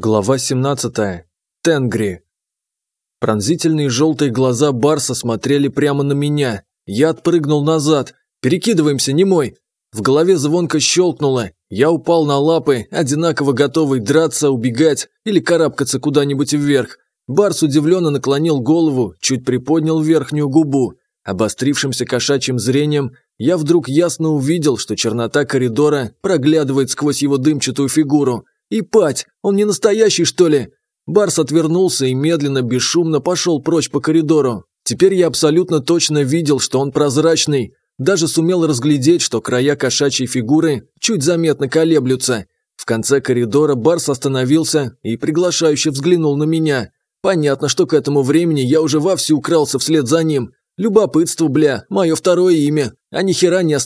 Глава 17. Тенгри. Пронзительные желтые глаза Барса смотрели прямо на меня. Я отпрыгнул назад. Перекидываемся, не мой. В голове звонко щелкнуло. Я упал на лапы, одинаково готовый драться, убегать или карабкаться куда-нибудь вверх. Барс удивленно наклонил голову, чуть приподнял верхнюю губу. Обострившимся кошачьим зрением я вдруг ясно увидел, что чернота коридора проглядывает сквозь его дымчатую фигуру – и пать, он не настоящий, что ли? Барс отвернулся и медленно, бесшумно пошел прочь по коридору. Теперь я абсолютно точно видел, что он прозрачный. Даже сумел разглядеть, что края кошачьей фигуры чуть заметно колеблются. В конце коридора Барс остановился и приглашающе взглянул на меня. Понятно, что к этому времени я уже вовсе укрался вслед за ним. Любопытство, бля, мое второе имя, а ни хера не.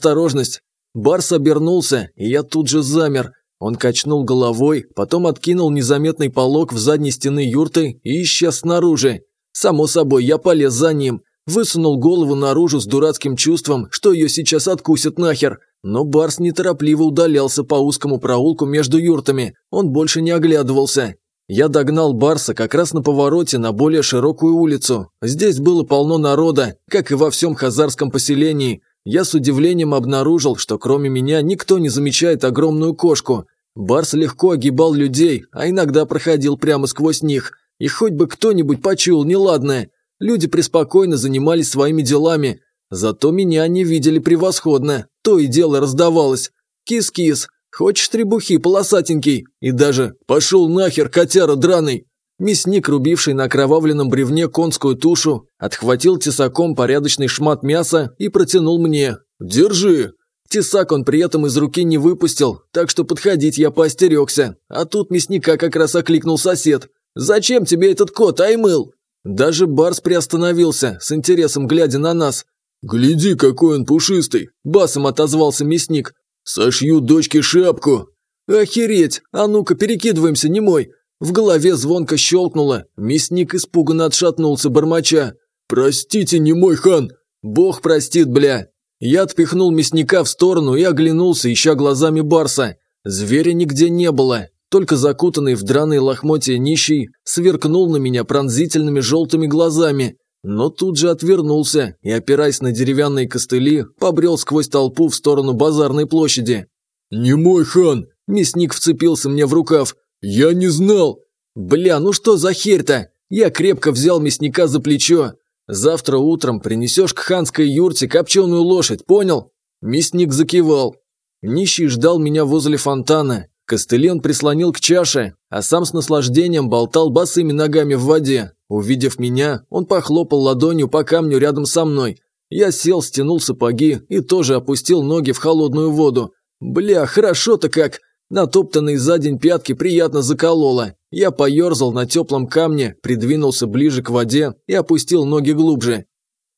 Барс обернулся, и я тут же замер – он качнул головой, потом откинул незаметный полог в задней стены юрты и исчез снаружи. Само собой, я полез за ним. Высунул голову наружу с дурацким чувством, что ее сейчас откусят нахер. Но Барс неторопливо удалялся по узкому проулку между юртами. Он больше не оглядывался. Я догнал Барса как раз на повороте на более широкую улицу. Здесь было полно народа, как и во всем хазарском поселении. Я с удивлением обнаружил, что кроме меня никто не замечает огромную кошку, Барс легко огибал людей, а иногда проходил прямо сквозь них, и хоть бы кто-нибудь почуял неладное. Люди преспокойно занимались своими делами. Зато меня они видели превосходно, то и дело раздавалось. Кис-кис, хочешь требухи, полосатенький? И даже «пошел нахер, котяра драный!» Мясник, рубивший на кровавленном бревне конскую тушу, отхватил тесаком порядочный шмат мяса и протянул мне. «Держи!» Тесак он при этом из руки не выпустил, так что подходить я поостерегся. А тут мясника как раз окликнул сосед. «Зачем тебе этот кот, Аймыл?» Даже Барс приостановился, с интересом глядя на нас. «Гляди, какой он пушистый!» – басом отозвался мясник. «Сошью дочке шапку!» «Охереть! А ну-ка, перекидываемся, не мой. В голове звонко щелкнуло. Мясник испуганно отшатнулся, бормоча. «Простите, не мой хан!» «Бог простит, бля!» Я отпихнул мясника в сторону и оглянулся, ища глазами барса. Зверя нигде не было, только закутанный в драные лохмотья нищий сверкнул на меня пронзительными желтыми глазами, но тут же отвернулся и, опираясь на деревянные костыли, побрел сквозь толпу в сторону базарной площади. «Не мой хан!» – мясник вцепился мне в рукав. «Я не знал!» «Бля, ну что за херь-то?» Я крепко взял мясника за плечо. Завтра утром принесешь к ханской юрте копченую лошадь, понял?» Мясник закивал. Нищий ждал меня возле фонтана. Костыли он прислонил к чаше, а сам с наслаждением болтал босыми ногами в воде. Увидев меня, он похлопал ладонью по камню рядом со мной. Я сел, стянул сапоги и тоже опустил ноги в холодную воду. Бля, хорошо-то как! Натоптанные за день пятки приятно закололо. Я поерзал на теплом камне, придвинулся ближе к воде и опустил ноги глубже.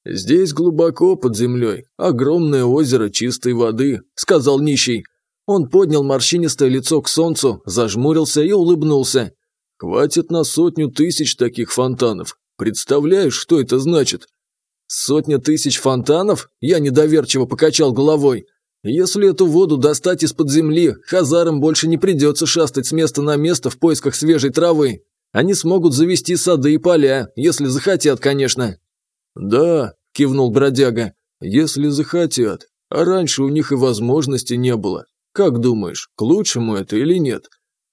«Здесь глубоко под землей, огромное озеро чистой воды», – сказал нищий. Он поднял морщинистое лицо к солнцу, зажмурился и улыбнулся. «Хватит на сотню тысяч таких фонтанов. Представляешь, что это значит?» «Сотня тысяч фонтанов?» – я недоверчиво покачал головой. Если эту воду достать из-под земли, хазарам больше не придется шастать с места на место в поисках свежей травы. Они смогут завести сады и поля, если захотят, конечно». «Да», – кивнул бродяга, – «если захотят. А раньше у них и возможности не было. Как думаешь, к лучшему это или нет?»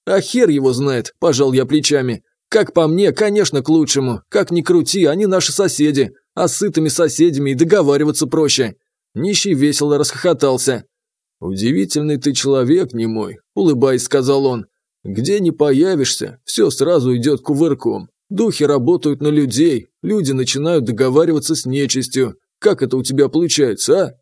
«А хер его знает», – пожал я плечами. «Как по мне, конечно, к лучшему. Как ни крути, они наши соседи. А с сытыми соседями и договариваться проще. Нищий весело расхохотался. «Удивительный ты человек, не мой, улыбаясь, сказал он. «Где не появишься, все сразу идет кувырком. Духи работают на людей, люди начинают договариваться с нечистью. Как это у тебя получается, а?»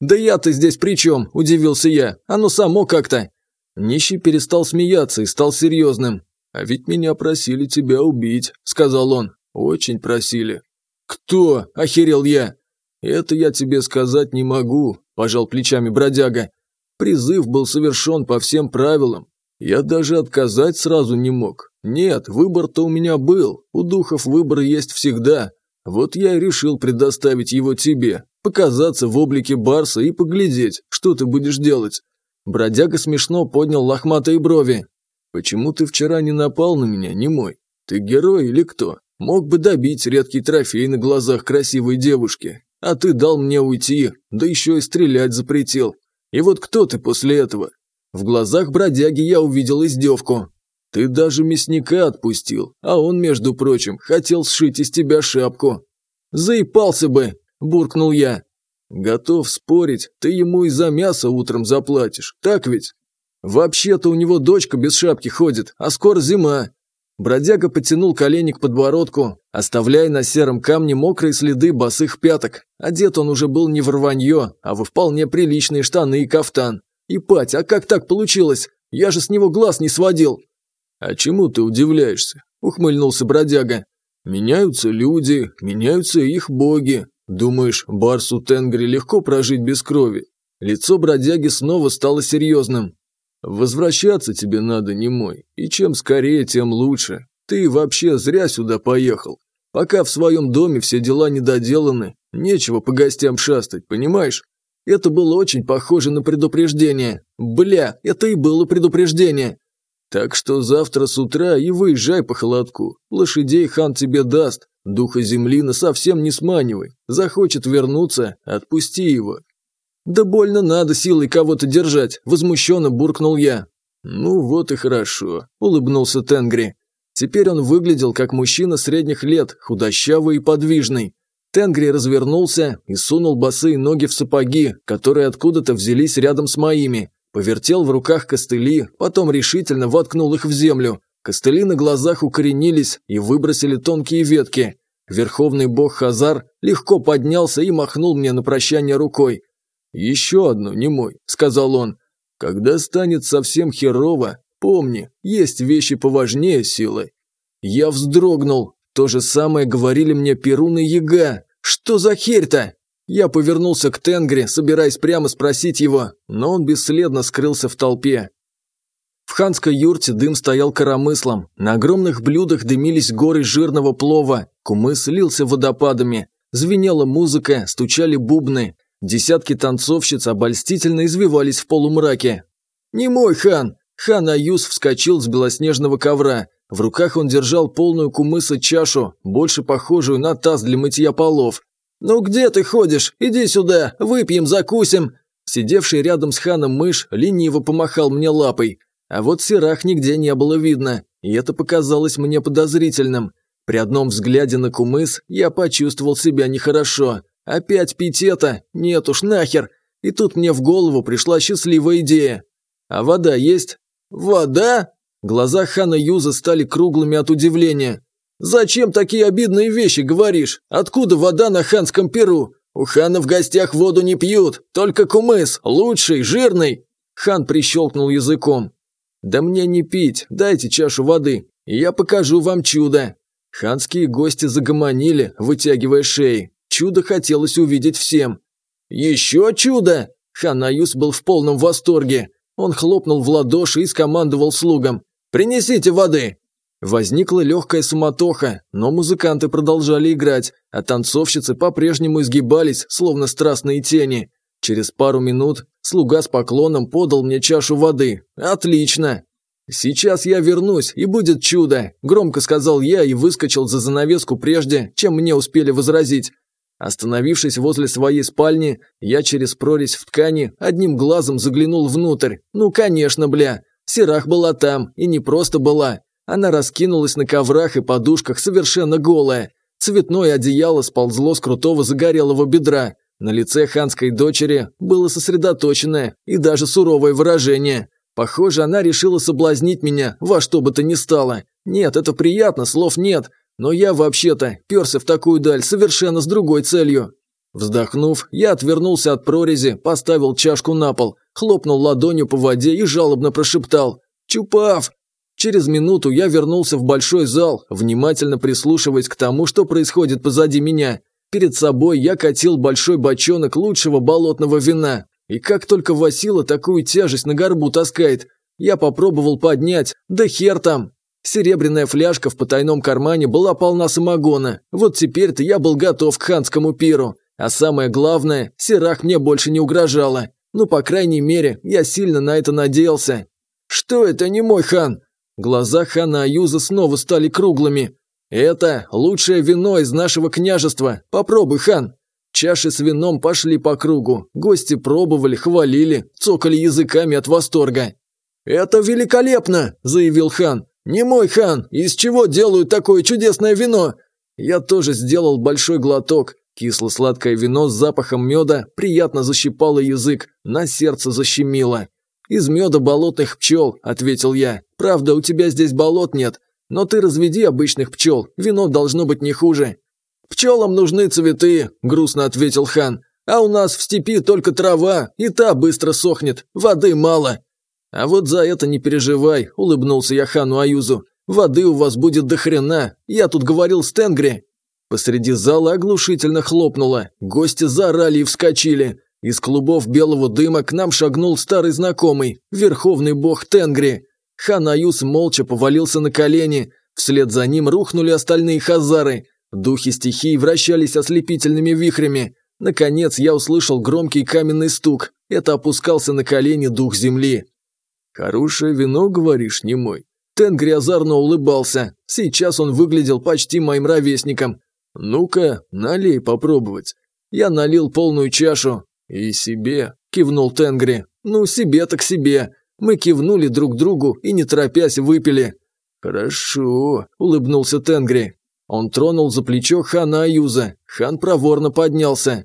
«Да я-то здесь при чем?» – удивился я. «Оно само как-то». Нищий перестал смеяться и стал серьезным. «А ведь меня просили тебя убить», – сказал он. «Очень просили». «Кто?» – охерел я. «Это я тебе сказать не могу», – пожал плечами бродяга. «Призыв был совершен по всем правилам. Я даже отказать сразу не мог. Нет, выбор-то у меня был. У духов выбор есть всегда. Вот я и решил предоставить его тебе, показаться в облике барса и поглядеть, что ты будешь делать». Бродяга смешно поднял лохматые брови. «Почему ты вчера не напал на меня, не мой? Ты герой или кто? Мог бы добить редкий трофей на глазах красивой девушки. А ты дал мне уйти, да еще и стрелять запретил. И вот кто ты после этого? В глазах бродяги я увидел издевку. Ты даже мясника отпустил, а он, между прочим, хотел сшить из тебя шапку. Заипался бы, буркнул я. Готов спорить, ты ему и за мясо утром заплатишь, так ведь? Вообще-то у него дочка без шапки ходит, а скоро зима. Бродяга потянул колени к подбородку, оставляя на сером камне мокрые следы босых пяток. Одет он уже был не в рванье, а во вполне приличные штаны и кафтан. И пать, а как так получилось? Я же с него глаз не сводил. А чему ты удивляешься? Ухмыльнулся бродяга. Меняются люди, меняются их боги. Думаешь, Барсу Тенгри легко прожить без крови? Лицо бродяги снова стало серьезным. Возвращаться тебе надо, не мой, и чем скорее, тем лучше. Ты вообще зря сюда поехал. Пока в своем доме все дела не доделаны, нечего по гостям шастать, понимаешь? Это было очень похоже на предупреждение. Бля, это и было предупреждение. Так что завтра с утра и выезжай по холодку. Лошадей хан тебе даст, духа земли на совсем не сманивай. Захочет вернуться, отпусти его. «Да больно надо силой кого-то держать», – возмущенно буркнул я. «Ну вот и хорошо», – улыбнулся Тенгри. Теперь он выглядел как мужчина средних лет, худощавый и подвижный. Тенгри развернулся и сунул босые ноги в сапоги, которые откуда-то взялись рядом с моими. Повертел в руках костыли, потом решительно воткнул их в землю. Костыли на глазах укоренились и выбросили тонкие ветки. Верховный бог Хазар легко поднялся и махнул мне на прощание рукой. «Еще одну, не мой», – сказал он. «Когда станет совсем херово, помни, есть вещи поважнее силы». Я вздрогнул. То же самое говорили мне Перун и Яга. «Что за херь-то?» Я повернулся к Тенгри, собираясь прямо спросить его, но он бесследно скрылся в толпе. В ханской юрте дым стоял коромыслом, на огромных блюдах дымились горы жирного плова, кумыс лился водопадами, звенела музыка, стучали бубны, Десятки танцовщиц обольстительно извивались в полумраке. «Не мой хан!» Хан Аюз вскочил с белоснежного ковра. В руках он держал полную кумыса чашу, больше похожую на таз для мытья полов. «Ну где ты ходишь? Иди сюда, выпьем, закусим!» Сидевший рядом с ханом мышь лениво помахал мне лапой. А вот серах нигде не было видно, и это показалось мне подозрительным. При одном взгляде на кумыс я почувствовал себя нехорошо. Опять пить это? Нет уж нахер. И тут мне в голову пришла счастливая идея. А вода есть? Вода? Глаза Хана Юза стали круглыми от удивления. «Зачем такие обидные вещи говоришь? Откуда вода на ханском перу? У хана в гостях воду не пьют, только кумыс, лучший, жирный!» Хан прищелкнул языком. «Да мне не пить, дайте чашу воды, и я покажу вам чудо!» Ханские гости загомонили, вытягивая шеи чудо хотелось увидеть всем. «Еще чудо!» Ханаюс был в полном восторге. Он хлопнул в ладоши и скомандовал слугам. «Принесите воды!» Возникла легкая суматоха, но музыканты продолжали играть, а танцовщицы по-прежнему изгибались, словно страстные тени. Через пару минут слуга с поклоном подал мне чашу воды. «Отлично!» «Сейчас я вернусь, и будет чудо!» – громко сказал я и выскочил за занавеску прежде, чем мне успели возразить. Остановившись возле своей спальни, я через прорезь в ткани одним глазом заглянул внутрь. Ну, конечно, бля. Серах была там, и не просто была. Она раскинулась на коврах и подушках совершенно голая. Цветное одеяло сползло с крутого загорелого бедра. На лице ханской дочери было сосредоточенное и даже суровое выражение. Похоже, она решила соблазнить меня во что бы то ни стало. Нет, это приятно, слов нет, но я вообще-то, перся в такую даль совершенно с другой целью. Вздохнув, я отвернулся от прорези, поставил чашку на пол, хлопнул ладонью по воде и жалобно прошептал «Чупав!». Через минуту я вернулся в большой зал, внимательно прислушиваясь к тому, что происходит позади меня. Перед собой я катил большой бочонок лучшего болотного вина. И как только Васила такую тяжесть на горбу таскает, я попробовал поднять, да хер там, Серебряная фляжка в потайном кармане была полна самогона. Вот теперь-то я был готов к ханскому пиру. А самое главное, Серах мне больше не угрожала. Ну, по крайней мере, я сильно на это надеялся. «Что это не мой хан?» Глаза хана Аюза снова стали круглыми. «Это лучшее вино из нашего княжества. Попробуй, хан!» Чаши с вином пошли по кругу. Гости пробовали, хвалили, цокали языками от восторга. «Это великолепно!» – заявил хан. «Не мой хан, из чего делают такое чудесное вино?» Я тоже сделал большой глоток. Кисло-сладкое вино с запахом меда приятно защипало язык, на сердце защемило. «Из меда болотных пчел», – ответил я. «Правда, у тебя здесь болот нет, но ты разведи обычных пчел, вино должно быть не хуже». «Пчелам нужны цветы», – грустно ответил хан. «А у нас в степи только трава, и та быстро сохнет, воды мало». «А вот за это не переживай», – улыбнулся я хану Аюзу. «Воды у вас будет до хрена. Я тут говорил с Тенгри». Посреди зала оглушительно хлопнуло. Гости заорали и вскочили. Из клубов белого дыма к нам шагнул старый знакомый, верховный бог Тенгри. Хан Аюз молча повалился на колени. Вслед за ним рухнули остальные хазары. Духи стихий вращались ослепительными вихрями. Наконец я услышал громкий каменный стук. Это опускался на колени дух земли. Хорошее вино, говоришь, не мой. Тенгри озорно улыбался. Сейчас он выглядел почти моим ровесником. Ну-ка, налей попробовать. Я налил полную чашу. И себе, кивнул Тенгри. Ну, себе так себе. Мы кивнули друг другу и, не торопясь, выпили. «Хорошо», – улыбнулся Тенгри. Он тронул за плечо хана Аюза. Хан проворно поднялся.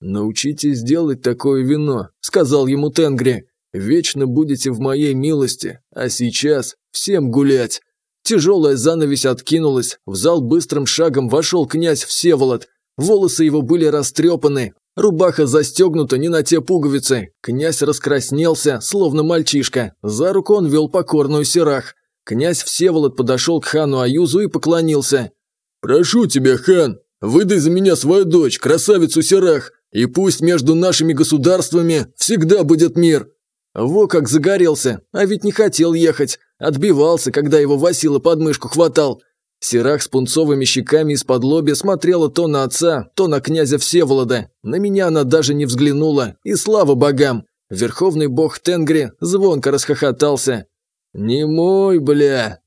«Научитесь делать такое вино», – сказал ему Тенгри. Вечно будете в моей милости, а сейчас всем гулять. Тяжелая занавесь откинулась, в зал быстрым шагом вошел князь Всеволод. Волосы его были растрепаны, рубаха застегнута не на те пуговицы. Князь раскраснелся, словно мальчишка. За руку он вел покорную серах. Князь Всеволод подошел к хану Аюзу и поклонился. «Прошу тебя, хан, выдай за меня свою дочь, красавицу Серах, и пусть между нашими государствами всегда будет мир!» Во как загорелся! А ведь не хотел ехать! Отбивался, когда его Васила под мышку хватал!» Серах с пунцовыми щеками из-под лоби смотрела то на отца, то на князя Всеволода. На меня она даже не взглянула, и слава богам! Верховный бог Тенгри звонко расхохотался. «Не мой, бля!»